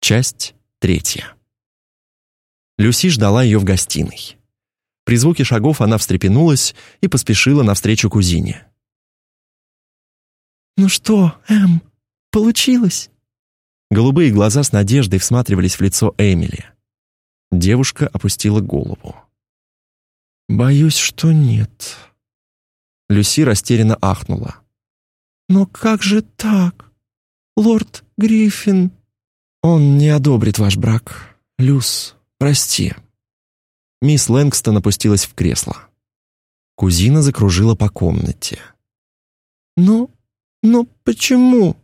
Часть третья. Люси ждала ее в гостиной. При звуке шагов она встрепенулась и поспешила навстречу кузине. «Ну что, Эм, получилось?» Голубые глаза с надеждой всматривались в лицо Эмили. Девушка опустила голову. «Боюсь, что нет». Люси растерянно ахнула. «Но как же так? Лорд Гриффин...» «Он не одобрит ваш брак. Люс, прости». Мисс Лэнгстон опустилась в кресло. Кузина закружила по комнате. «Ну, ну почему?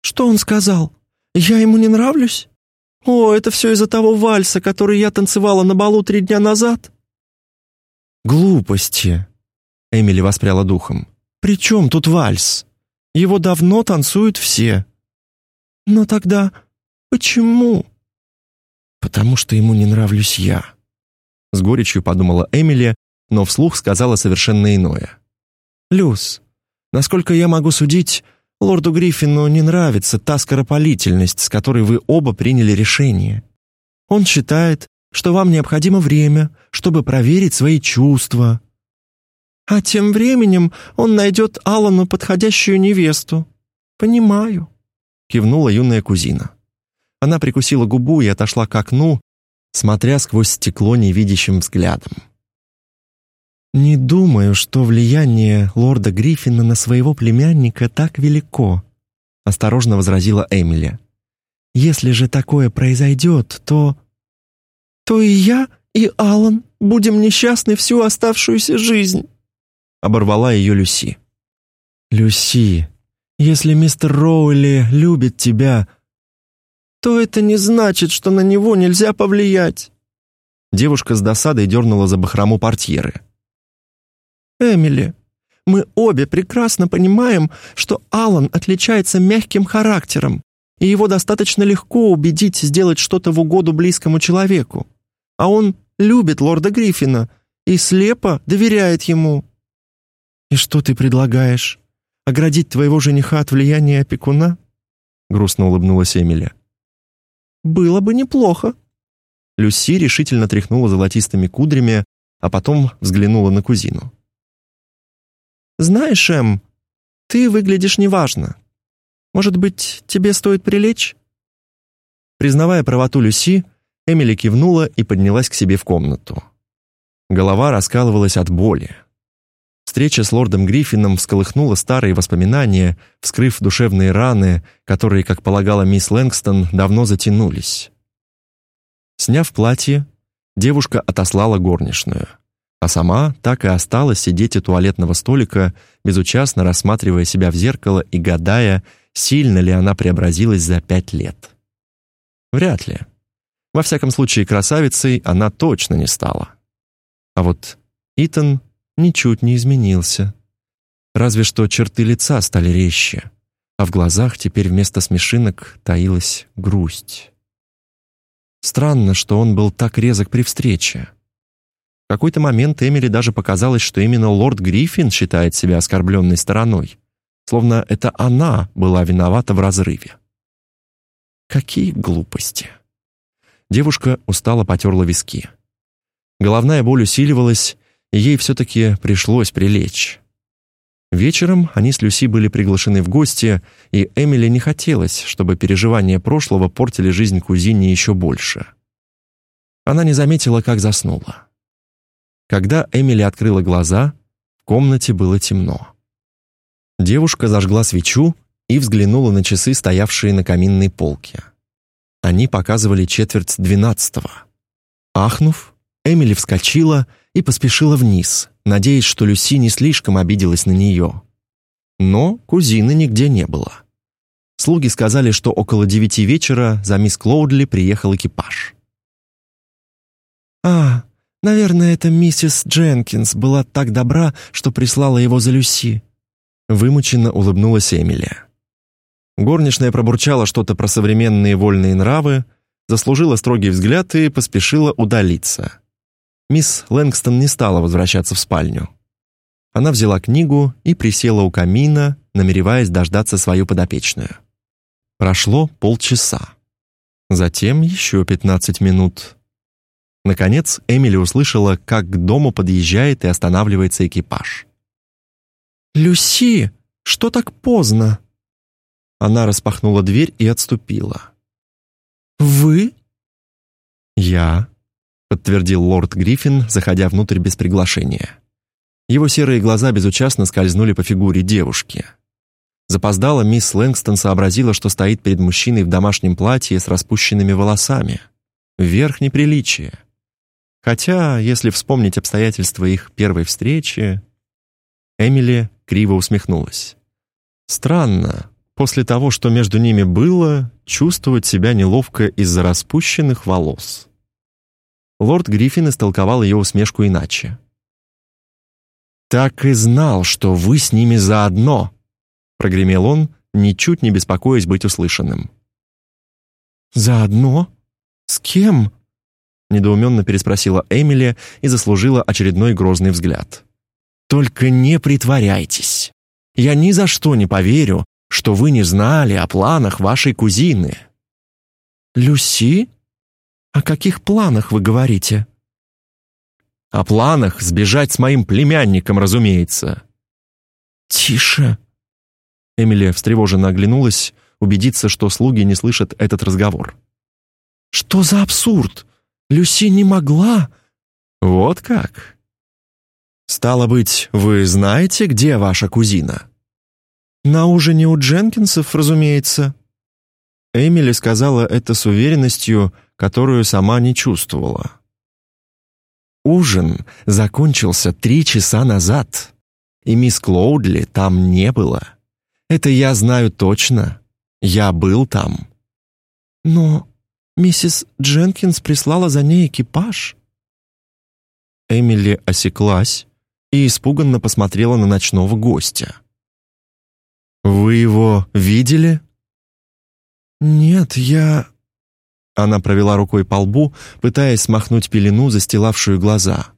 Что он сказал? Я ему не нравлюсь? О, это все из-за того вальса, который я танцевала на балу три дня назад?» «Глупости!» Эмили воспряла духом. «При чем тут вальс? Его давно танцуют все». «Но тогда почему?» «Потому что ему не нравлюсь я», — с горечью подумала Эмили, но вслух сказала совершенно иное. «Люс, насколько я могу судить, лорду Гриффину не нравится та скоропалительность, с которой вы оба приняли решение. Он считает, что вам необходимо время, чтобы проверить свои чувства. А тем временем он найдет Аллану подходящую невесту. Понимаю», — кивнула юная кузина. Она прикусила губу и отошла к окну, смотря сквозь стекло невидящим взглядом. «Не думаю, что влияние лорда Гриффина на своего племянника так велико», — осторожно возразила Эмили. «Если же такое произойдет, то...» «То и я, и Алан будем несчастны всю оставшуюся жизнь», — оборвала ее Люси. «Люси, если мистер Роули любит тебя, то это не значит, что на него нельзя повлиять». Девушка с досадой дернула за бахрому портьеры. «Эмили, мы обе прекрасно понимаем, что Алан отличается мягким характером, и его достаточно легко убедить сделать что-то в угоду близкому человеку. А он любит лорда Гриффина и слепо доверяет ему». «И что ты предлагаешь? Оградить твоего жениха от влияния опекуна?» Грустно улыбнулась Эмили. «Было бы неплохо». Люси решительно тряхнула золотистыми кудрями, а потом взглянула на кузину. «Знаешь, Эм, ты выглядишь неважно. Может быть, тебе стоит прилечь?» Признавая правоту Люси, Эмили кивнула и поднялась к себе в комнату. Голова раскалывалась от боли. Встреча с лордом Гриффином всколыхнула старые воспоминания, вскрыв душевные раны, которые, как полагала мисс Лэнгстон, давно затянулись. Сняв платье, девушка отослала горничную, а сама так и осталась сидеть у туалетного столика, безучастно рассматривая себя в зеркало и гадая, сильно ли она преобразилась за пять лет. Вряд ли. Во всяком случае, красавицей она точно не стала. А вот Итан ничуть не изменился. Разве что черты лица стали резче, а в глазах теперь вместо смешинок таилась грусть. Странно, что он был так резок при встрече. В какой-то момент Эмили даже показалось, что именно лорд Гриффин считает себя оскорбленной стороной, словно это она была виновата в разрыве. Какие глупости. Девушка устало потерла виски. Головная боль усиливалась, ей все-таки пришлось прилечь. Вечером они с Люси были приглашены в гости, и Эмили не хотелось, чтобы переживания прошлого портили жизнь кузине еще больше. Она не заметила, как заснула. Когда Эмили открыла глаза, в комнате было темно. Девушка зажгла свечу и взглянула на часы, стоявшие на каминной полке. Они показывали четверть двенадцатого. Ахнув, Эмили вскочила и поспешила вниз, надеясь, что Люси не слишком обиделась на нее. Но кузины нигде не было. Слуги сказали, что около девяти вечера за мисс Клоудли приехал экипаж. «А, наверное, это миссис Дженкинс была так добра, что прислала его за Люси», вымученно улыбнулась Эмилия. Горничная пробурчала что-то про современные вольные нравы, заслужила строгий взгляд и поспешила удалиться. Мисс Лэнгстон не стала возвращаться в спальню. Она взяла книгу и присела у камина, намереваясь дождаться свою подопечную. Прошло полчаса. Затем еще пятнадцать минут. Наконец Эмили услышала, как к дому подъезжает и останавливается экипаж. «Люси, что так поздно?» Она распахнула дверь и отступила. «Вы?» «Я», — подтвердил лорд Гриффин, заходя внутрь без приглашения. Его серые глаза безучастно скользнули по фигуре девушки. Запоздала мисс Лэнгстон сообразила, что стоит перед мужчиной в домашнем платье с распущенными волосами. Верх неприличия. Хотя, если вспомнить обстоятельства их первой встречи, Эмили криво усмехнулась. Странно, после того, что между ними было, чувствовать себя неловко из-за распущенных волос. Лорд Гриффин истолковал ее усмешку иначе. «Так и знал, что вы с ними заодно», — прогремел он, ничуть не беспокоясь быть услышанным. «Заодно? С кем?» — недоуменно переспросила Эмили и заслужила очередной грозный взгляд. «Только не притворяйтесь. Я ни за что не поверю, что вы не знали о планах вашей кузины». «Люси? О каких планах вы говорите?» «О планах сбежать с моим племянником, разумеется». «Тише!» Эмилия встревоженно оглянулась, убедиться, что слуги не слышат этот разговор. «Что за абсурд? Люси не могла...» «Вот как?» «Стало быть, вы знаете, где ваша кузина?» «На ужине у Дженкинсов, разумеется». Эмили сказала это с уверенностью, которую сама не чувствовала. Ужин закончился три часа назад, и мисс Клоудли там не было. Это я знаю точно. Я был там. Но миссис Дженкинс прислала за ней экипаж. Эмили осеклась и испуганно посмотрела на ночного гостя. Вы его видели? Нет, я Она провела рукой по лбу, пытаясь смахнуть пелену, застилавшую глаза.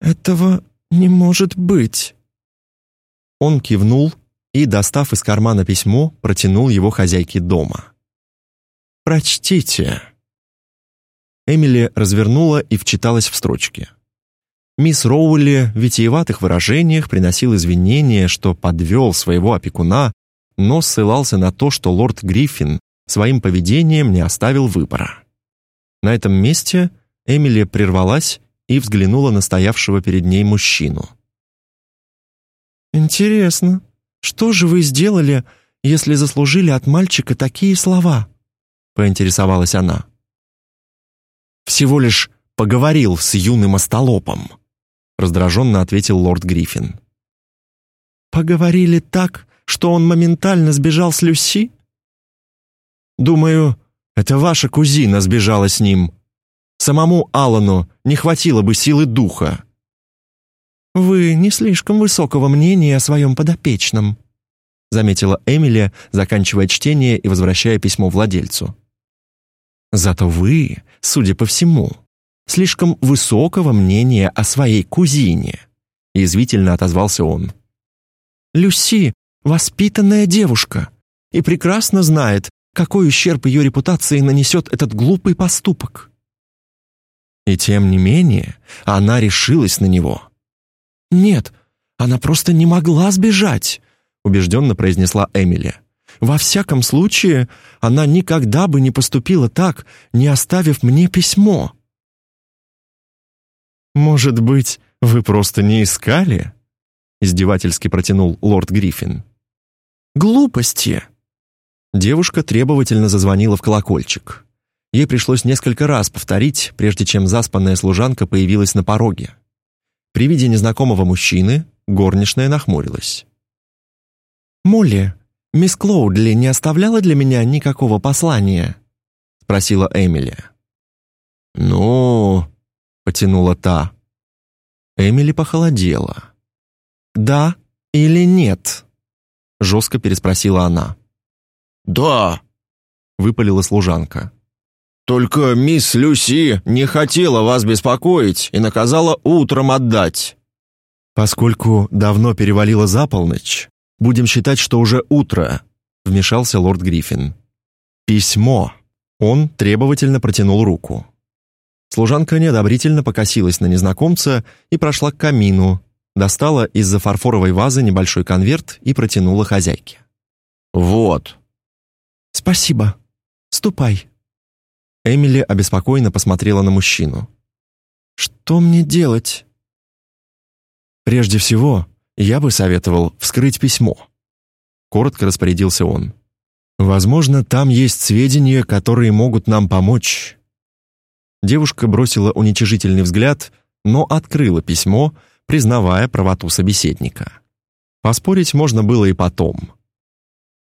Этого не может быть. Он кивнул и, достав из кармана письмо, протянул его хозяйке дома. «Прочтите». Эмили развернула и вчиталась в строчки. Мисс Роули в витиеватых выражениях приносил извинения, что подвел своего опекуна, но ссылался на то, что лорд Гриффин своим поведением не оставил выбора. На этом месте Эмили прервалась и взглянула на стоявшего перед ней мужчину. «Интересно», что же вы сделали, если заслужили от мальчика такие слова?» поинтересовалась она. «Всего лишь поговорил с юным остолопом», раздраженно ответил лорд Гриффин. «Поговорили так, что он моментально сбежал с Люси?» «Думаю, это ваша кузина сбежала с ним. Самому Алану не хватило бы силы духа». «Вы не слишком высокого мнения о своем подопечном», заметила Эмили, заканчивая чтение и возвращая письмо владельцу. «Зато вы, судя по всему, слишком высокого мнения о своей кузине», язвительно отозвался он. «Люси — воспитанная девушка и прекрасно знает, какой ущерб ее репутации нанесет этот глупый поступок». И тем не менее, она решилась на него. Нет, она просто не могла сбежать, убежденно произнесла Эмили. Во всяком случае, она никогда бы не поступила так, не оставив мне письмо. Может быть, вы просто не искали? издевательски протянул лорд Гриффин. Глупости. Девушка требовательно зазвонила в колокольчик. Ей пришлось несколько раз повторить, прежде чем заспанная служанка появилась на пороге. При виде незнакомого мужчины горничная нахмурилась. «Молли, мисс Клоудли не оставляла для меня никакого послания?» — спросила Эмили. «Ну...» — потянула та. Эмили похолодела. «Да или нет?» — жестко переспросила она. «Да», — выпалила служанка. Только мисс Люси не хотела вас беспокоить и наказала утром отдать. Поскольку давно перевалило за полночь, будем считать, что уже утро, вмешался лорд Гриффин. Письмо Он требовательно протянул руку. Служанка неодобрительно покосилась на незнакомца и прошла к камину, достала из-за фарфоровой вазы небольшой конверт и протянула хозяйке. «Вот». «Спасибо. Ступай». Эмили обеспокоенно посмотрела на мужчину. «Что мне делать?» «Прежде всего, я бы советовал вскрыть письмо», — коротко распорядился он. «Возможно, там есть сведения, которые могут нам помочь». Девушка бросила уничижительный взгляд, но открыла письмо, признавая правоту собеседника. Поспорить можно было и потом.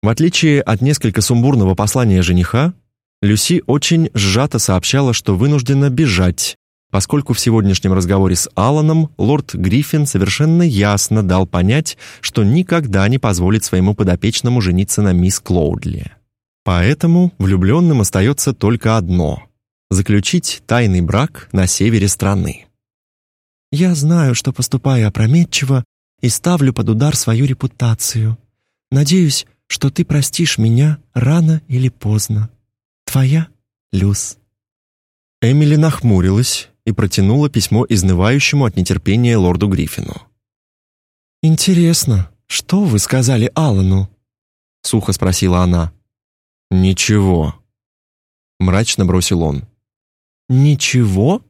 В отличие от несколько сумбурного послания жениха, Люси очень сжато сообщала, что вынуждена бежать, поскольку в сегодняшнем разговоре с Алланом лорд Гриффин совершенно ясно дал понять, что никогда не позволит своему подопечному жениться на мисс Клоудли. Поэтому влюбленным остается только одно — заключить тайный брак на севере страны. Я знаю, что поступаю опрометчиво и ставлю под удар свою репутацию. Надеюсь, что ты простишь меня рано или поздно. Твоя Люс. Эмили нахмурилась и протянула письмо изнывающему от нетерпения лорду Гриффину. Интересно, что вы сказали Аллану? сухо спросила она. Ничего, мрачно бросил он. Ничего?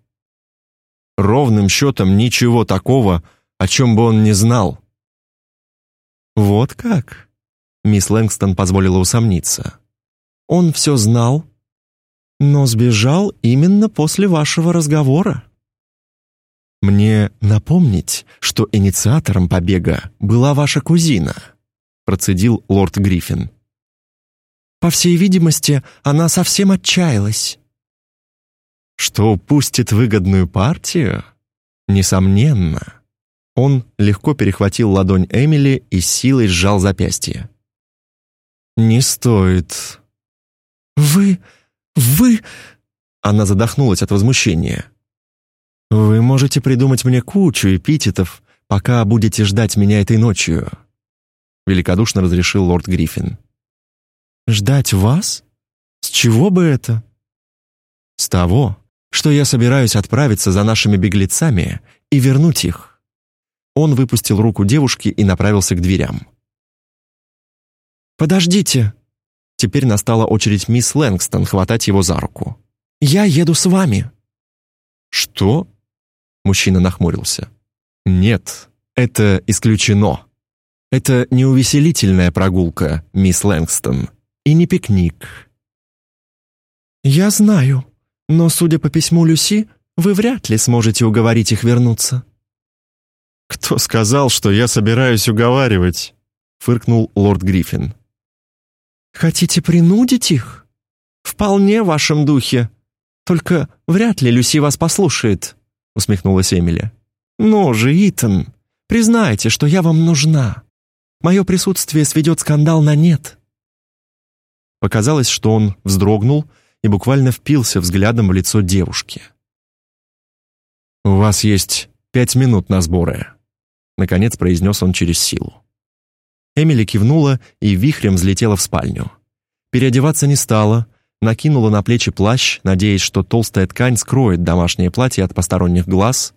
Ровным счетом ничего такого, о чем бы он не знал. Вот как? Мисс Лэнгстон позволила усомниться. Он все знал, но сбежал именно после вашего разговора. Мне напомнить, что инициатором побега была ваша кузина, процедил лорд Гриффин. По всей видимости, она совсем отчаялась. Что упустит выгодную партию? Несомненно. Он легко перехватил ладонь Эмили и силой сжал запястье. Не стоит. Вы вы Она задохнулась от возмущения. Вы можете придумать мне кучу эпитетов, пока будете ждать меня этой ночью, великодушно разрешил лорд Гриффин. Ждать вас? С чего бы это? С того, что я собираюсь отправиться за нашими беглецами и вернуть их. Он выпустил руку девушки и направился к дверям. Подождите. Теперь настала очередь мисс Лэнгстон хватать его за руку. Я еду с вами. Что? Мужчина нахмурился. Нет, это исключено. Это не увеселительная прогулка, мисс Лэнгстон, и не пикник. Я знаю. Но, судя по письму Люси, вы вряд ли сможете уговорить их вернуться. Кто сказал, что я собираюсь уговаривать? фыркнул лорд Гриффин. Хотите принудить их? Вполне в вашем духе. Только вряд ли Люси вас послушает, усмехнулась Эмили. Ну же, Итан, признайте, что я вам нужна. Мое присутствие сведет скандал на нет. Показалось, что он вздрогнул и буквально впился взглядом в лицо девушки. «У вас есть пять минут на сборы», — наконец произнес он через силу. Эмили кивнула и вихрем взлетела в спальню. Переодеваться не стала, накинула на плечи плащ, надеясь, что толстая ткань скроет домашнее платье от посторонних глаз.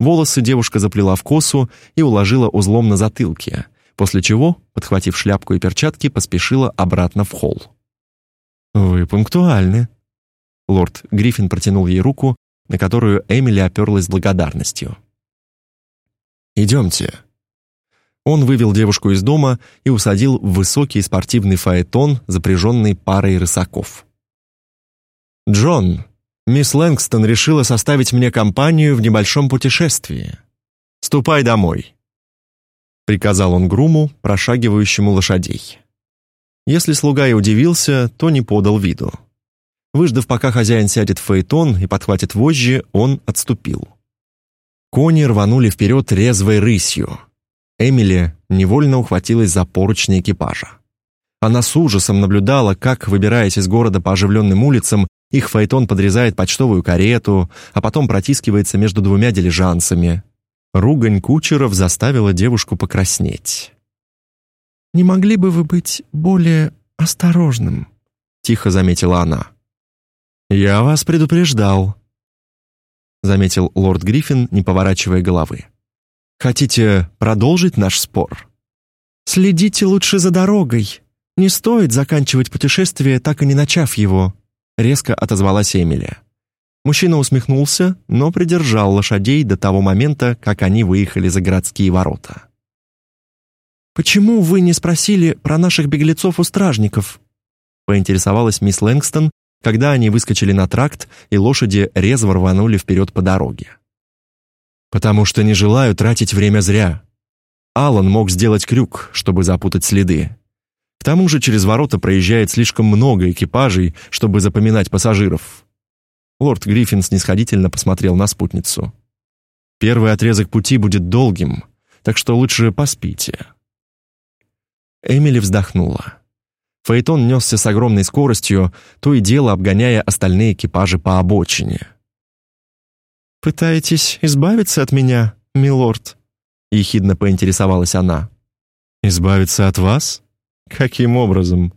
Волосы девушка заплела в косу и уложила узлом на затылке, после чего, подхватив шляпку и перчатки, поспешила обратно в холл. Вы пунктуальны. Лорд Гриффин протянул ей руку, на которую Эмили оперлась благодарностью. Идемте. Он вывел девушку из дома и усадил в высокий спортивный фаэтон, запряженный парой рысаков. Джон, мисс Лэнгстон решила составить мне компанию в небольшом путешествии. Ступай домой, приказал он груму, прошагивающему лошадей. Если слуга и удивился, то не подал виду. Выждав, пока хозяин сядет в фаэтон и подхватит вожжи, он отступил. Кони рванули вперед резвой рысью. Эмили невольно ухватилась за поручни экипажа. Она с ужасом наблюдала, как, выбираясь из города по оживленным улицам, их фаэтон подрезает почтовую карету, а потом протискивается между двумя дилижансами. Ругань кучеров заставила девушку покраснеть. Не могли бы вы быть более осторожным? тихо заметила она. «Я вас предупреждал», — заметил лорд Гриффин, не поворачивая головы. «Хотите продолжить наш спор?» «Следите лучше за дорогой. Не стоит заканчивать путешествие, так и не начав его», — резко отозвалась Эмилия. Мужчина усмехнулся, но придержал лошадей до того момента, как они выехали за городские ворота. «Почему вы не спросили про наших беглецов у стражников?» поинтересовалась мисс Лэнгстон, когда они выскочили на тракт, и лошади резво рванули вперед по дороге. «Потому что не желаю тратить время зря. Алан мог сделать крюк, чтобы запутать следы. К тому же через ворота проезжает слишком много экипажей, чтобы запоминать пассажиров». Лорд Гриффин снисходительно посмотрел на спутницу. «Первый отрезок пути будет долгим, так что лучше поспите». Эмили вздохнула. Фаэтон несся с огромной скоростью, то и дело обгоняя остальные экипажи по обочине. «Пытаетесь избавиться от меня, милорд?» — ехидно поинтересовалась она. «Избавиться от вас? Каким образом?»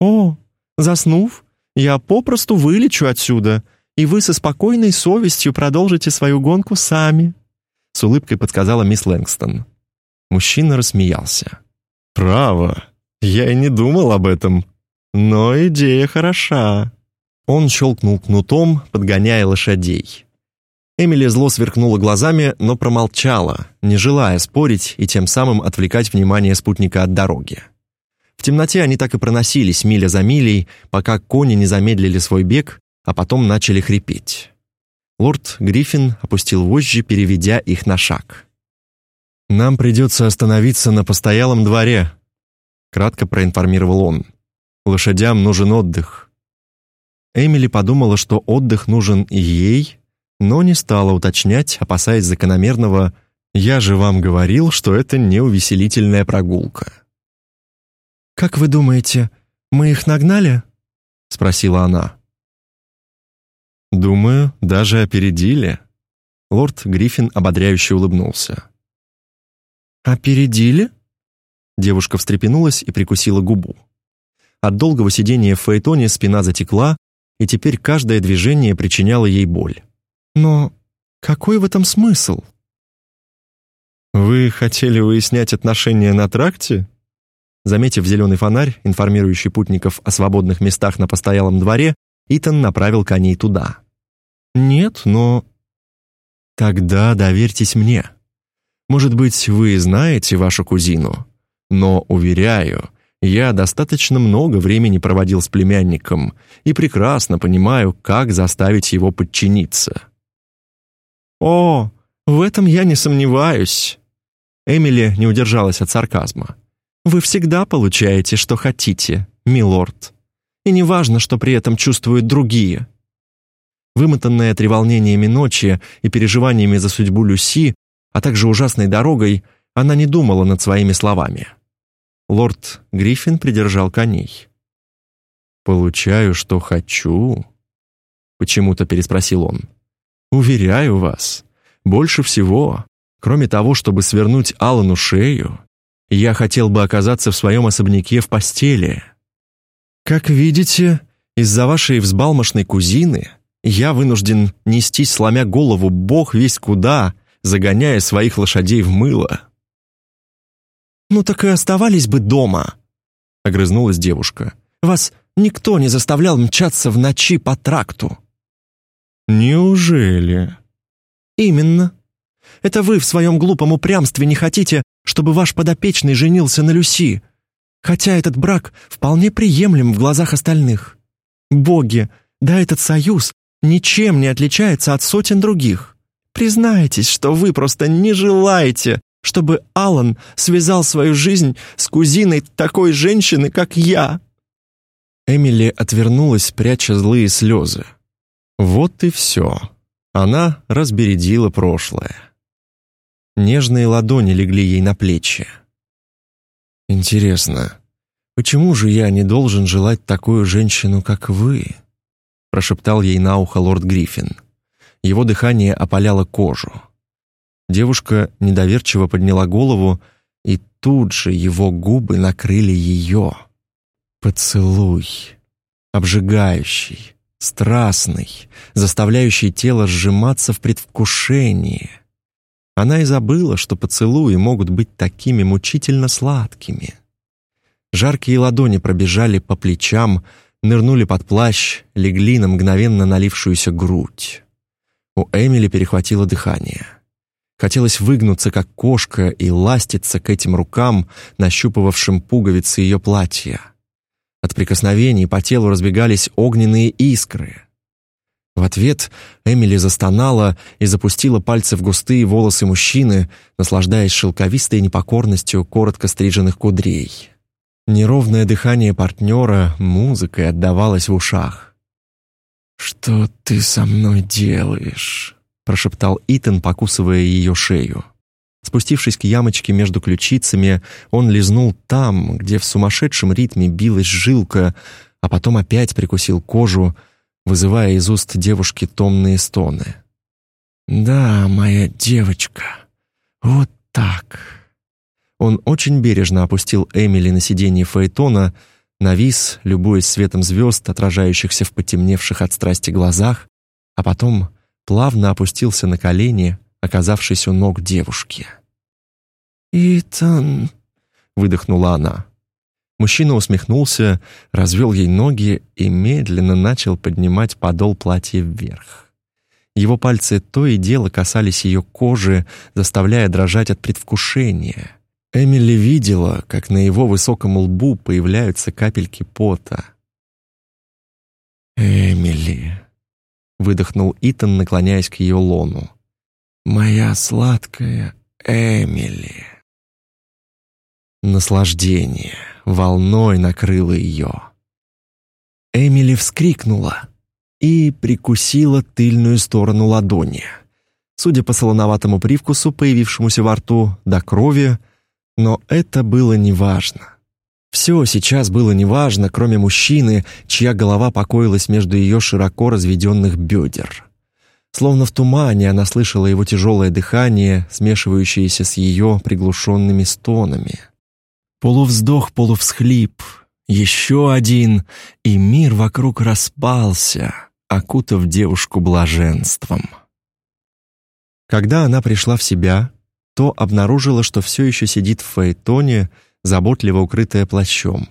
«О, заснув, я попросту вылечу отсюда, и вы со спокойной совестью продолжите свою гонку сами», — с улыбкой подсказала мисс Лэнгстон. Мужчина рассмеялся. «Право, я и не думал об этом. Но идея хороша. Он щелкнул кнутом, подгоняя лошадей. Эмили зло сверкнула глазами, но промолчала, не желая спорить и тем самым отвлекать внимание спутника от дороги. В темноте они так и проносились миля за милей, пока кони не замедлили свой бег, а потом начали хрипеть. Лорд Гриффин опустил вожжи, переведя их на шаг. «Нам придется остановиться на постоялом дворе», кратко проинформировал он. Лошадям нужен отдых. Эмили подумала, что отдых нужен и ей, но не стала уточнять, опасаясь закономерного «Я же вам говорил, что это не увеселительная прогулка». «Как вы думаете, мы их нагнали?» — спросила она. «Думаю, даже опередили». Лорд Гриффин ободряюще улыбнулся. «Опередили?» Девушка встрепенулась и прикусила губу. От долгого сидения в фаэтоне спина затекла, и теперь каждое движение причиняло ей боль. Но какой в этом смысл? Вы хотели выяснять отношения на тракте? Заметив зеленый фонарь, информирующий путников о свободных местах на постоялом дворе, Итан направил коней туда. Нет, но Тогда доверьтесь мне. Может быть, вы знаете вашу кузину? Но, уверяю, я достаточно много времени проводил с племянником и прекрасно понимаю, как заставить его подчиниться. О, в этом я не сомневаюсь. Эмили не удержалась от сарказма. Вы всегда получаете, что хотите, милорд. И неважно, что при этом чувствуют другие. Вымотанная треволнениями ночи и переживаниями за судьбу Люси, а также ужасной дорогой, она не думала над своими словами. Лорд Гриффин придержал коней. «Получаю, что хочу?» Почему-то переспросил он. «Уверяю вас, больше всего, кроме того, чтобы свернуть Алану шею, я хотел бы оказаться в своем особняке в постели. Как видите, из-за вашей взбалмошной кузины я вынужден нестись, сломя голову, бог весь куда, загоняя своих лошадей в мыло. «Ну так и оставались бы дома», — огрызнулась девушка. «Вас никто не заставлял мчаться в ночи по тракту». «Неужели?» «Именно. Это вы в своем глупом упрямстве не хотите, чтобы ваш подопечный женился на Люси, хотя этот брак вполне приемлем в глазах остальных. Боги, да этот союз ничем не отличается от сотен других. Признайтесь, что вы просто не желаете, чтобы Алан связал свою жизнь с кузиной такой женщины, как я». Эмили отвернулась, пряча злые слезы. Вот и все. Она разбередила прошлое. Нежные ладони легли ей на плечи. «Интересно, почему же я не должен желать такую женщину, как вы?» прошептал ей на ухо лорд Гриффин. Его дыхание опаляло кожу. Девушка недоверчиво подняла голову, и тут же его губы накрыли ее. Поцелуй, обжигающий, страстный, заставляющий тело сжиматься в предвкушении. Она и забыла, что поцелуи могут быть такими мучительно сладкими. Жаркие ладони пробежали по плечам, нырнули под плащ, легли на мгновенно налившуюся грудь. У Эмили перехватило дыхание. Хотелось выгнуться, как кошка, и ластиться к этим рукам, нащупывавшим пуговицы ее платья. От прикосновений по телу разбегались огненные искры. В ответ Эмили застонала и запустила пальцы в густые волосы мужчины, наслаждаясь шелковистой непокорностью коротко стриженных кудрей. Неровное дыхание партнера музыкой отдавалось в ушах. «Что ты со мной делаешь?» прошептал Итан, покусывая ее шею. Спустившись к ямочке между ключицами, он лизнул там, где в сумасшедшем ритме билась жилка, а потом опять прикусил кожу, вызывая из уст девушки томные стоны. «Да, моя девочка, вот так». Он очень бережно опустил Эмили на сиденье Фаэтона, навис, любуясь светом звезд, отражающихся в потемневших от страсти глазах, а потом плавно опустился на колени, оказавшись у ног девушки. «Итан», — выдохнула она. Мужчина усмехнулся, развел ей ноги и медленно начал поднимать подол платья вверх. Его пальцы то и дело касались ее кожи, заставляя дрожать от предвкушения. Эмили видела, как на его высоком лбу появляются капельки пота. «Эмили», — выдохнул Итан, наклоняясь к ее лону. «Моя сладкая Эмили». Наслаждение волной накрыло ее. Эмили вскрикнула и прикусила тыльную сторону ладони. Судя по солоноватому привкусу, появившемуся во рту, до крови, но это было неважно. Все сейчас было неважно, кроме мужчины, чья голова покоилась между ее широко разведенных бедер. Словно в тумане она слышала его тяжелое дыхание, смешивающееся с ее приглушенными стонами. Полувздох, полувсхлип, еще один, и мир вокруг распался, окутав девушку блаженством. Когда она пришла в себя, то обнаружила, что все еще сидит в фаэтоне, заботливо укрытая плащом.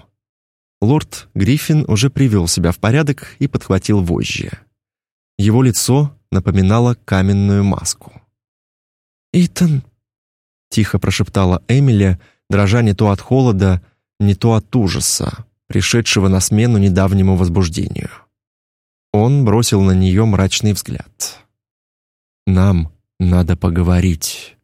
Лорд Гриффин уже привел себя в порядок и подхватил вожжи. Его лицо напоминало каменную маску. «Итан», — тихо прошептала Эмили, дрожа не то от холода, не то от ужаса, пришедшего на смену недавнему возбуждению. Он бросил на нее мрачный взгляд. «Нам надо поговорить».